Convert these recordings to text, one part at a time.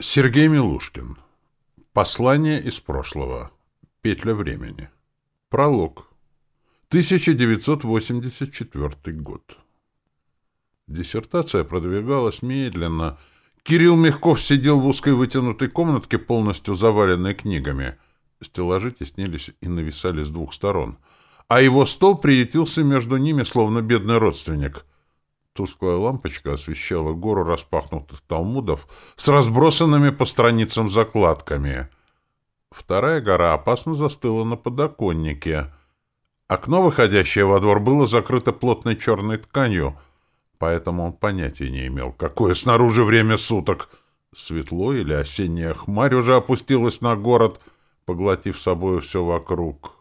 Сергей Милушкин. Послание из прошлого. Петля времени. Пролог. 1984 год. Диссертация продвигалась медленно. Кирилл Мягков сидел в узкой вытянутой комнатке, полностью заваленной книгами. Стеллажи теснились и нависали с двух сторон. А его стол приютился между ними, словно бедный родственник — Тусклая лампочка освещала гору распахнутых талмудов с разбросанными по страницам закладками. Вторая гора опасно застыла на подоконнике. Окно, выходящее во двор, было закрыто плотной черной тканью, поэтому он понятия не имел, какое снаружи время суток. Светло или осенняя хмарь уже опустилась на город, поглотив собою все вокруг.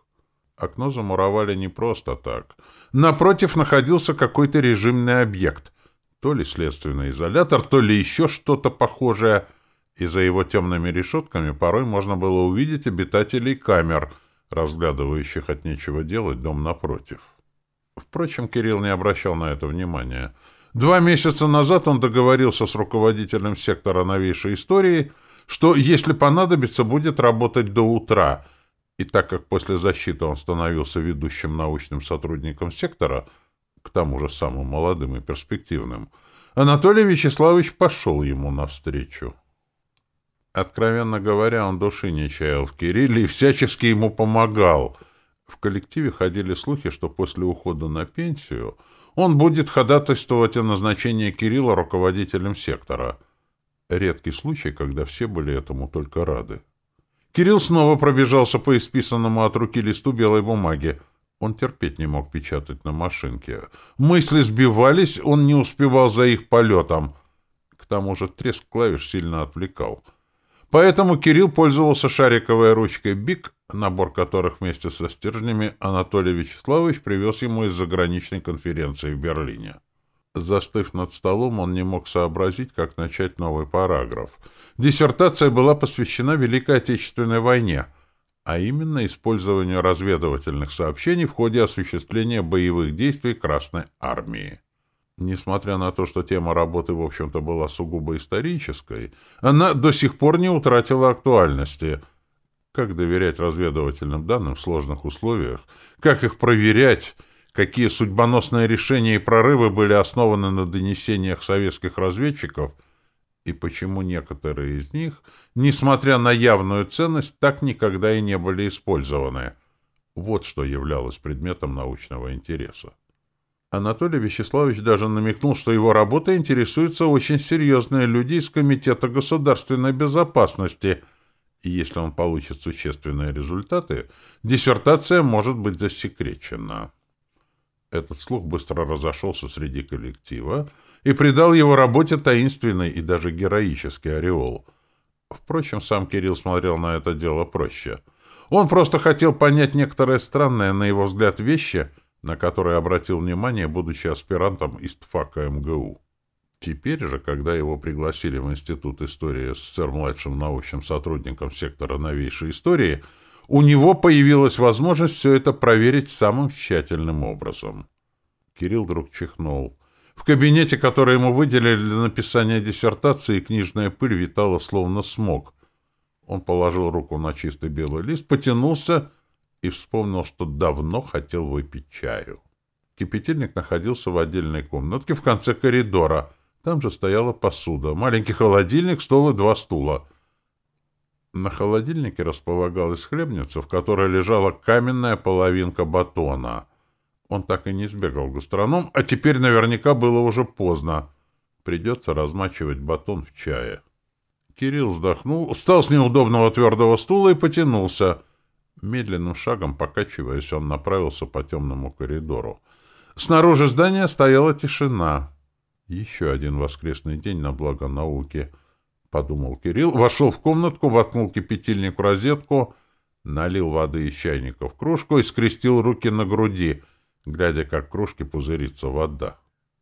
Окно замуровали не просто так. Напротив находился какой-то режимный объект. То ли следственный изолятор, то ли еще что-то похожее. И за его темными решетками порой можно было увидеть обитателей камер, разглядывающих от нечего делать дом напротив. Впрочем, Кирилл не обращал на это внимания. Два месяца назад он договорился с руководителем сектора новейшей истории, что, если понадобится, будет работать до утра — и так как после защиты он становился ведущим научным сотрудником сектора, к тому же самым молодым и перспективным, Анатолий Вячеславович пошел ему навстречу. Откровенно говоря, он души не чаял в Кирилле и всячески ему помогал. В коллективе ходили слухи, что после ухода на пенсию он будет ходатайствовать о назначении Кирилла руководителем сектора. Редкий случай, когда все были этому только рады. Кирилл снова пробежался по исписанному от руки листу белой бумаги. Он терпеть не мог печатать на машинке. Мысли сбивались, он не успевал за их полетом. К тому же треск клавиш сильно отвлекал. Поэтому Кирилл пользовался шариковой ручкой «Бик», набор которых вместе со стержнями Анатолий Вячеславович привез ему из заграничной конференции в Берлине. Застыв над столом, он не мог сообразить, как начать новый параграф. Диссертация была посвящена Великой Отечественной войне, а именно использованию разведывательных сообщений в ходе осуществления боевых действий Красной Армии. Несмотря на то, что тема работы, в общем-то, была сугубо исторической, она до сих пор не утратила актуальности. Как доверять разведывательным данным в сложных условиях? Как их проверять? какие судьбоносные решения и прорывы были основаны на донесениях советских разведчиков и почему некоторые из них, несмотря на явную ценность, так никогда и не были использованы. Вот что являлось предметом научного интереса. Анатолий Вячеславович даже намекнул, что его работа интересуется очень серьезные люди из Комитета государственной безопасности, и если он получит существенные результаты, диссертация может быть засекречена. Этот слух быстро разошелся среди коллектива и придал его работе таинственный и даже героический ореол. Впрочем, сам Кирилл смотрел на это дело проще. Он просто хотел понять некоторые странные, на его взгляд, вещи, на которые обратил внимание, будучи аспирантом из ТФАКа МГУ. Теперь же, когда его пригласили в Институт истории СССР младшим научным сотрудником сектора новейшей истории, у него появилась возможность все это проверить самым тщательным образом. Кирилл вдруг чихнул. В кабинете, который ему выделили для написания диссертации, книжная пыль витала словно смог. Он положил руку на чистый белый лист, потянулся и вспомнил, что давно хотел выпить чаю. Кипятильник находился в отдельной комнатке в конце коридора. Там же стояла посуда, маленький холодильник, стол и два стула — на холодильнике располагалась хлебница, в которой лежала каменная половинка батона. Он так и не сбегал в гастроном, а теперь наверняка было уже поздно. Придется размачивать батон в чае. Кирилл вздохнул, встал с неудобного твердого стула и потянулся. Медленным шагом, покачиваясь, он направился по темному коридору. Снаружи здания стояла тишина. Еще один воскресный день на благо науки —— подумал Кирилл, вошел в комнатку, воткнул кипятильник в розетку, налил воды из чайника в кружку и скрестил руки на груди, глядя, как кружке пузырится вода.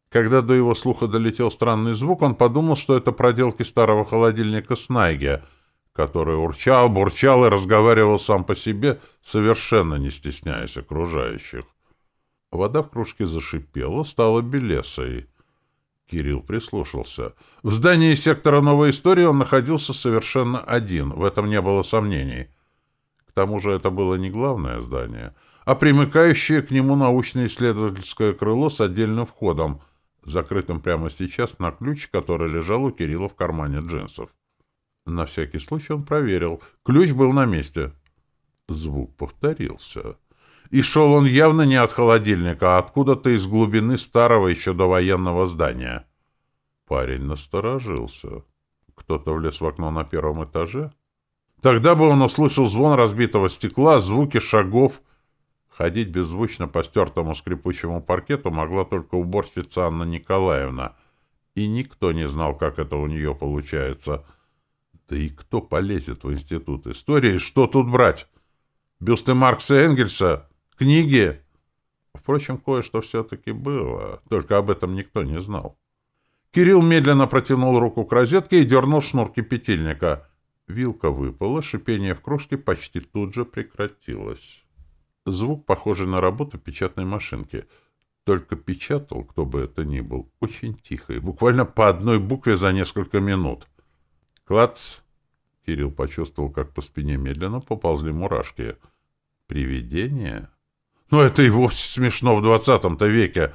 Когда до его слуха долетел странный звук, он подумал, что это проделки старого холодильника Снайге, который урчал, бурчал и разговаривал сам по себе, совершенно не стесняясь окружающих. Вода в кружке зашипела, стала белесой. Кирилл прислушался. В здании сектора новой истории он находился совершенно один, в этом не было сомнений. К тому же это было не главное здание, а примыкающее к нему научно-исследовательское крыло с отдельным входом, закрытым прямо сейчас на ключ, который лежал у Кирилла в кармане джинсов. На всякий случай он проверил. Ключ был на месте. Звук повторился. И шел он явно не от холодильника, а откуда-то из глубины старого еще довоенного здания. Парень насторожился. Кто-то влез в окно на первом этаже? Тогда бы он услышал звон разбитого стекла, звуки шагов. Ходить беззвучно по стертому скрипучему паркету могла только уборщица Анна Николаевна. И никто не знал, как это у нее получается. Да и кто полезет в институт истории? Что тут брать? Бюсты Маркса и Энгельса? Книги? Впрочем, кое-что все-таки было, только об этом никто не знал. Кирилл медленно протянул руку к розетке и дернул шнурки петельника. Вилка выпала, шипение в кружке почти тут же прекратилось. Звук, похожий на работу печатной машинки. Только печатал, кто бы это ни был, очень тихо и буквально по одной букве за несколько минут. «Клац!» Кирилл почувствовал, как по спине медленно поползли мурашки. «Привидение?» Но это и вовсе смешно в двадцатом-то веке.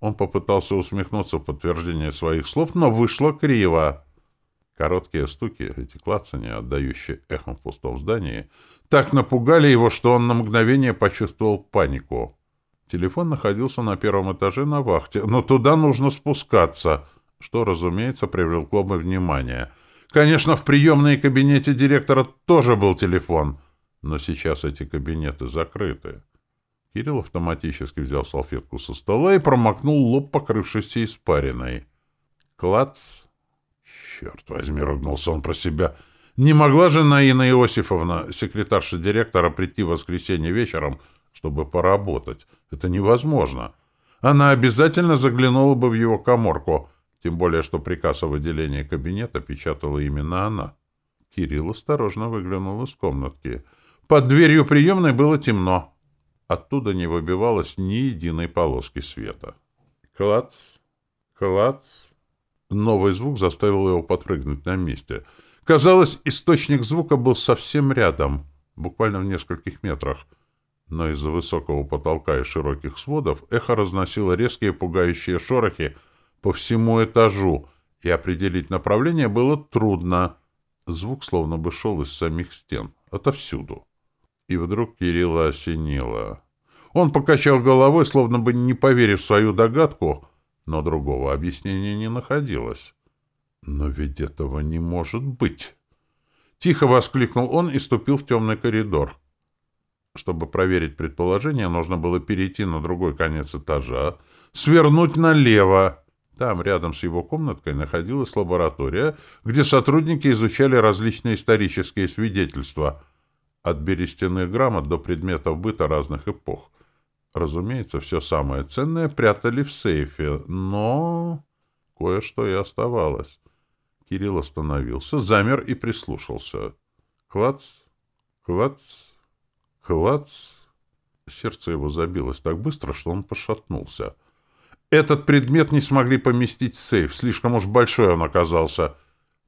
Он попытался усмехнуться в подтверждение своих слов, но вышло криво. Короткие стуки, эти клацания, отдающие эхом в пустом здании, так напугали его, что он на мгновение почувствовал панику. Телефон находился на первом этаже на вахте, но туда нужно спускаться, что, разумеется, привлекло бы внимание. Конечно, в приемной кабинете директора тоже был телефон, но сейчас эти кабинеты закрыты. Кирилл автоматически взял салфетку со стола и промокнул лоб, покрывшийся испариной. Клац! Черт возьми, ругнулся он про себя. Не могла же Наина Иосифовна, секретарша директора, прийти в воскресенье вечером, чтобы поработать? Это невозможно. Она обязательно заглянула бы в его коморку, тем более, что приказ о выделении кабинета печатала именно она. Кирилл осторожно выглянул из комнатки. Под дверью приемной было темно. Оттуда не выбивалось ни единой полоски света. Клац! Клац! Новый звук заставил его подпрыгнуть на месте. Казалось, источник звука был совсем рядом, буквально в нескольких метрах. Но из-за высокого потолка и широких сводов эхо разносило резкие пугающие шорохи по всему этажу, и определить направление было трудно. Звук словно бы шел из самих стен, отовсюду. И вдруг Кирилла осенило. Он покачал головой, словно бы не поверив в свою догадку, но другого объяснения не находилось. «Но ведь этого не может быть!» Тихо воскликнул он и ступил в темный коридор. Чтобы проверить предположение, нужно было перейти на другой конец этажа, свернуть налево. Там, рядом с его комнаткой, находилась лаборатория, где сотрудники изучали различные исторические свидетельства — от берестяных грамот до предметов быта разных эпох. Разумеется, все самое ценное прятали в сейфе, но кое-что и оставалось. Кирилл остановился, замер и прислушался. Клац, клац, клац. Сердце его забилось так быстро, что он пошатнулся. Этот предмет не смогли поместить в сейф, слишком уж большой он оказался.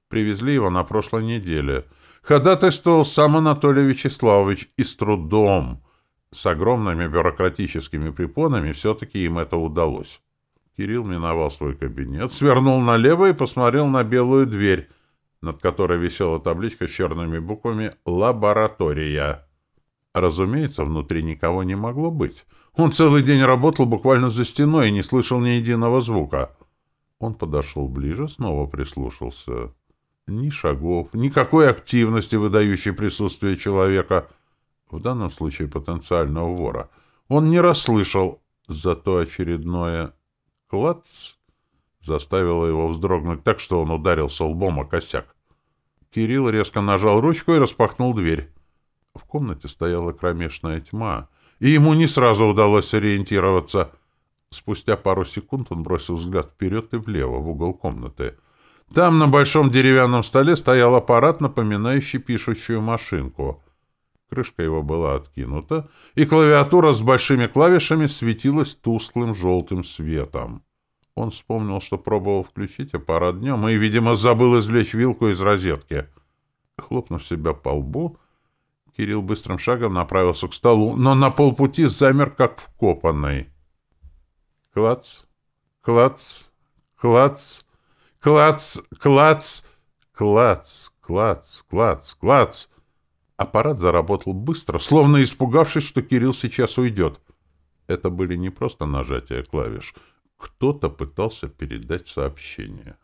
Привезли его на прошлой неделе — ходатайствовал сам Анатолий Вячеславович и с трудом, с огромными бюрократическими препонами, все-таки им это удалось. Кирилл миновал свой кабинет, свернул налево и посмотрел на белую дверь, над которой висела табличка с черными буквами «Лаборатория». Разумеется, внутри никого не могло быть. Он целый день работал буквально за стеной и не слышал ни единого звука. Он подошел ближе, снова прислушался. Ни шагов, никакой активности, выдающей присутствие человека, в данном случае потенциального вора, он не расслышал, зато очередное «клац» заставило его вздрогнуть так, что он ударился лбом о косяк. Кирилл резко нажал ручку и распахнул дверь. В комнате стояла кромешная тьма, и ему не сразу удалось ориентироваться. Спустя пару секунд он бросил взгляд вперед и влево, в угол комнаты — там на большом деревянном столе стоял аппарат, напоминающий пишущую машинку. Крышка его была откинута, и клавиатура с большими клавишами светилась тусклым желтым светом. Он вспомнил, что пробовал включить аппарат днем и, видимо, забыл извлечь вилку из розетки. Хлопнув себя по лбу, Кирилл быстрым шагом направился к столу, но на полпути замер, как вкопанный. Клац, клац, клац, клац, клац, клац, клац, клац, клац. Аппарат заработал быстро, словно испугавшись, что Кирилл сейчас уйдет. Это были не просто нажатия клавиш. Кто-то пытался передать сообщение.